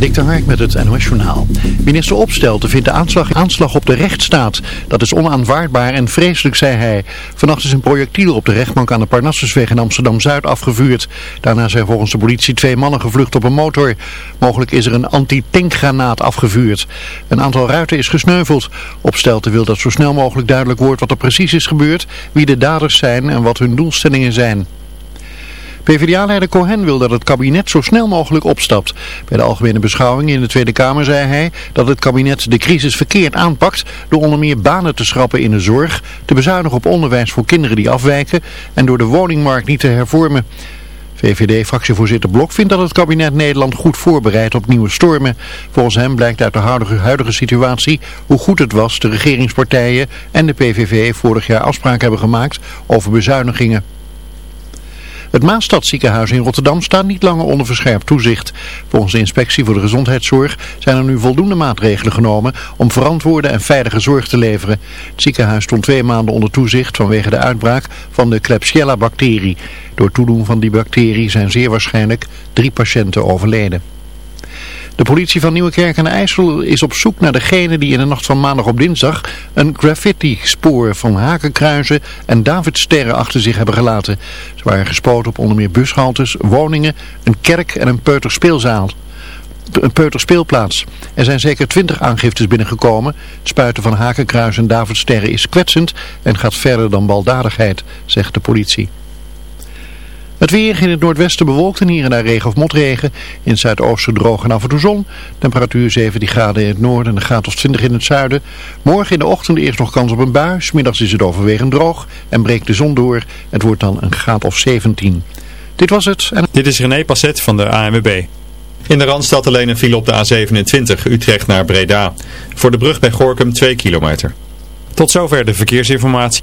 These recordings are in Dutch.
Dik de Hark met het NOS. Minister Opstelten vindt de aanslag, aanslag op de rechtsstaat. Dat is onaanvaardbaar en vreselijk, zei hij. Vannacht is een projectiel op de rechtbank aan de Parnassusweg in Amsterdam-Zuid afgevuurd. Daarna zijn volgens de politie twee mannen gevlucht op een motor. Mogelijk is er een anti-tankgranaat afgevuurd. Een aantal ruiten is gesneuveld. Opstelten wil dat zo snel mogelijk duidelijk wordt wat er precies is gebeurd, wie de daders zijn en wat hun doelstellingen zijn. PvdA-leider Cohen wil dat het kabinet zo snel mogelijk opstapt. Bij de algemene beschouwing in de Tweede Kamer zei hij dat het kabinet de crisis verkeerd aanpakt door onder meer banen te schrappen in de zorg, te bezuinigen op onderwijs voor kinderen die afwijken en door de woningmarkt niet te hervormen. VVD-fractievoorzitter Blok vindt dat het kabinet Nederland goed voorbereidt op nieuwe stormen. Volgens hem blijkt uit de huidige, huidige situatie hoe goed het was de regeringspartijen en de PVV vorig jaar afspraken hebben gemaakt over bezuinigingen. Het Maastadziekenhuis in Rotterdam staat niet langer onder verscherpt toezicht. Volgens de inspectie voor de gezondheidszorg zijn er nu voldoende maatregelen genomen om verantwoorde en veilige zorg te leveren. Het ziekenhuis stond twee maanden onder toezicht vanwege de uitbraak van de Klebsiella-bacterie. Door toedoen van die bacterie zijn zeer waarschijnlijk drie patiënten overleden. De politie van Nieuwekerk en IJssel is op zoek naar degene die in de nacht van maandag op dinsdag een graffiti-spoor van hakenkruizen en Davidsterren achter zich hebben gelaten. Ze waren gespoten op onder meer bushaltes, woningen, een kerk en een peuterspeelzaal een peuterspeelplaats. Er zijn zeker twintig aangiftes binnengekomen. Het spuiten van hakenkruis en Davidsterren is kwetsend en gaat verder dan baldadigheid, zegt de politie. Het weer in het noordwesten bewolkt en hier en daar regen of motregen. In het zuidoosten droog en af en toe zon. Temperatuur 17 graden in het noorden en een graad of 20 in het zuiden. Morgen in de ochtend eerst nog kans op een bui. Middags is het overwegend droog en breekt de zon door. Het wordt dan een graad of 17. Dit was het. En... Dit is René Passet van de ANWB. In de Randstad alleen een file op de A27 Utrecht naar Breda. Voor de brug bij Gorkum 2 kilometer. Tot zover de verkeersinformatie.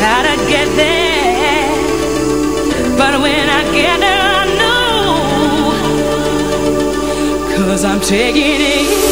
how to get there. But when I get there, I. Cause I'm taking it.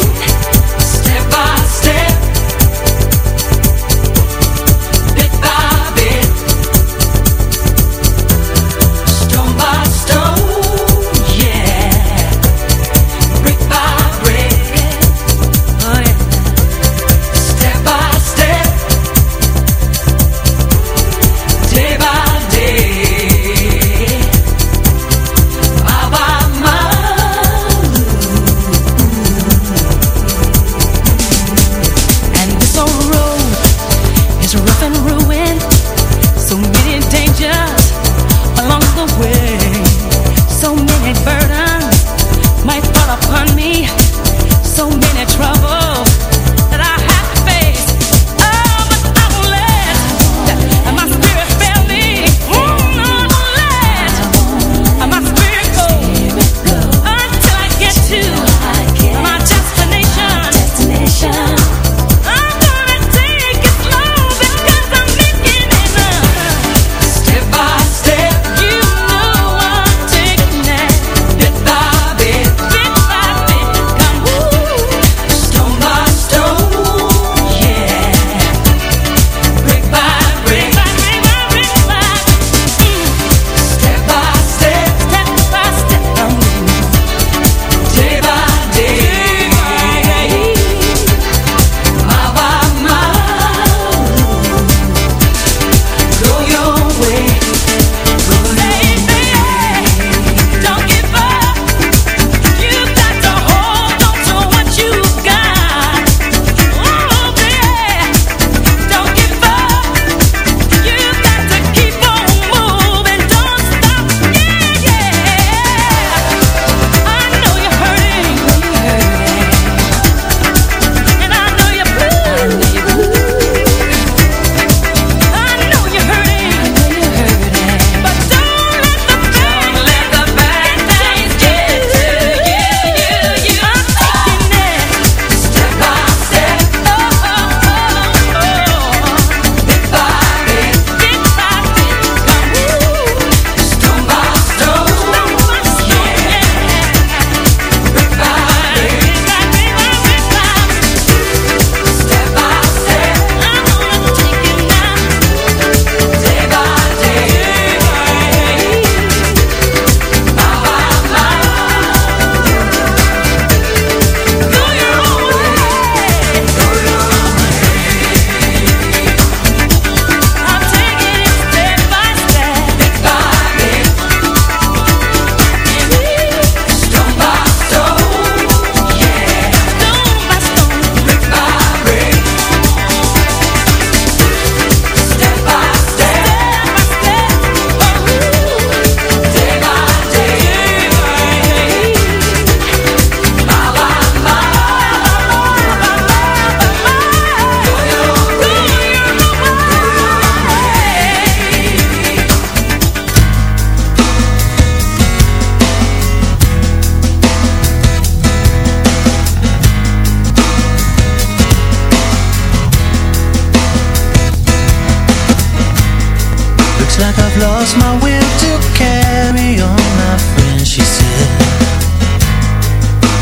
like I've lost my will to carry on, my friend, she said.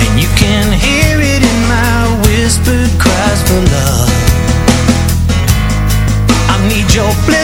And you can hear it in my whispered cries for love. I need your blessing.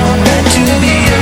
on that to be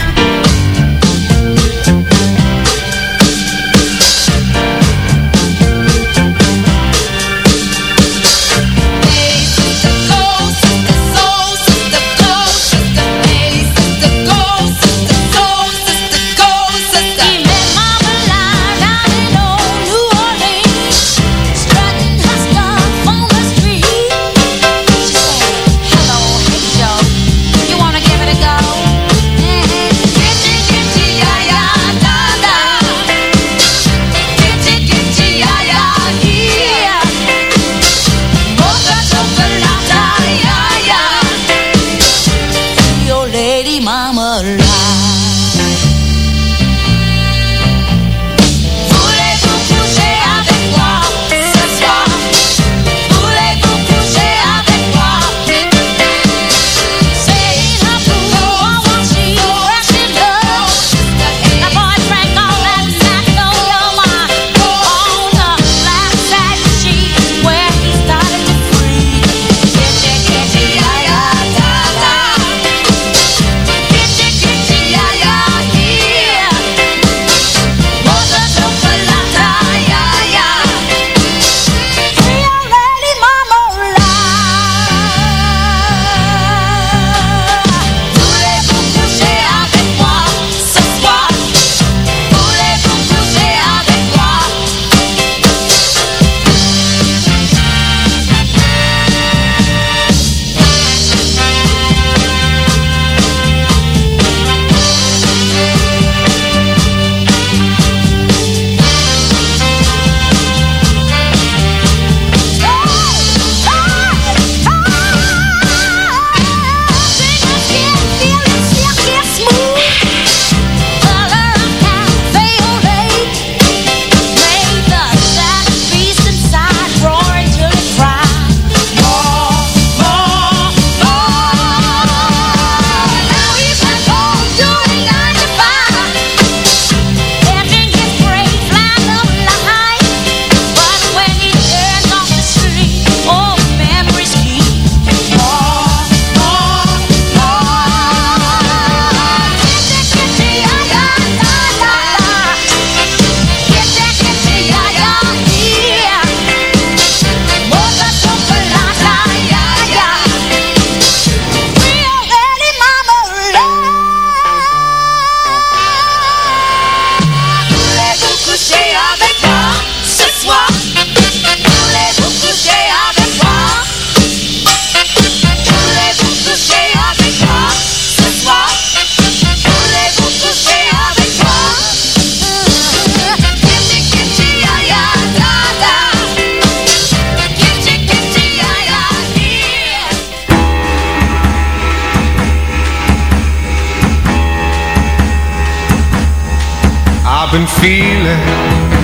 been feeling,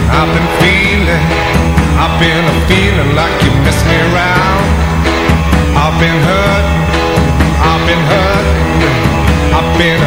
I've been feeling, I've been a feeling like you messed me around. I've been hurt, I've been hurt, I've been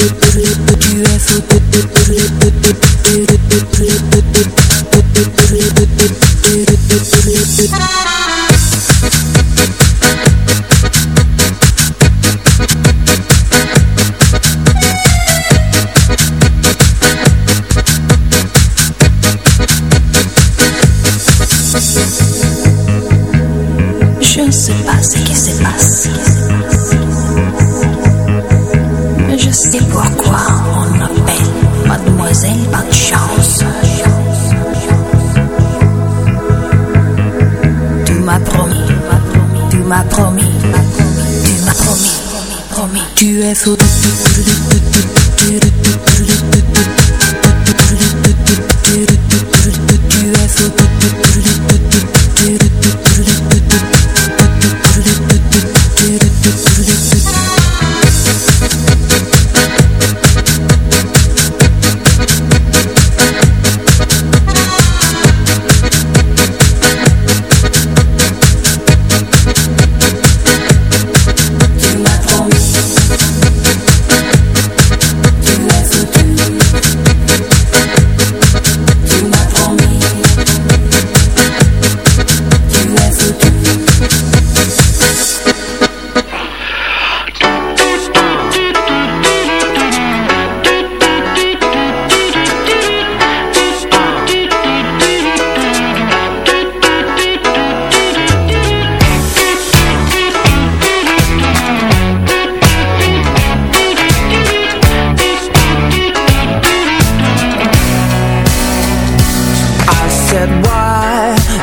Thank you.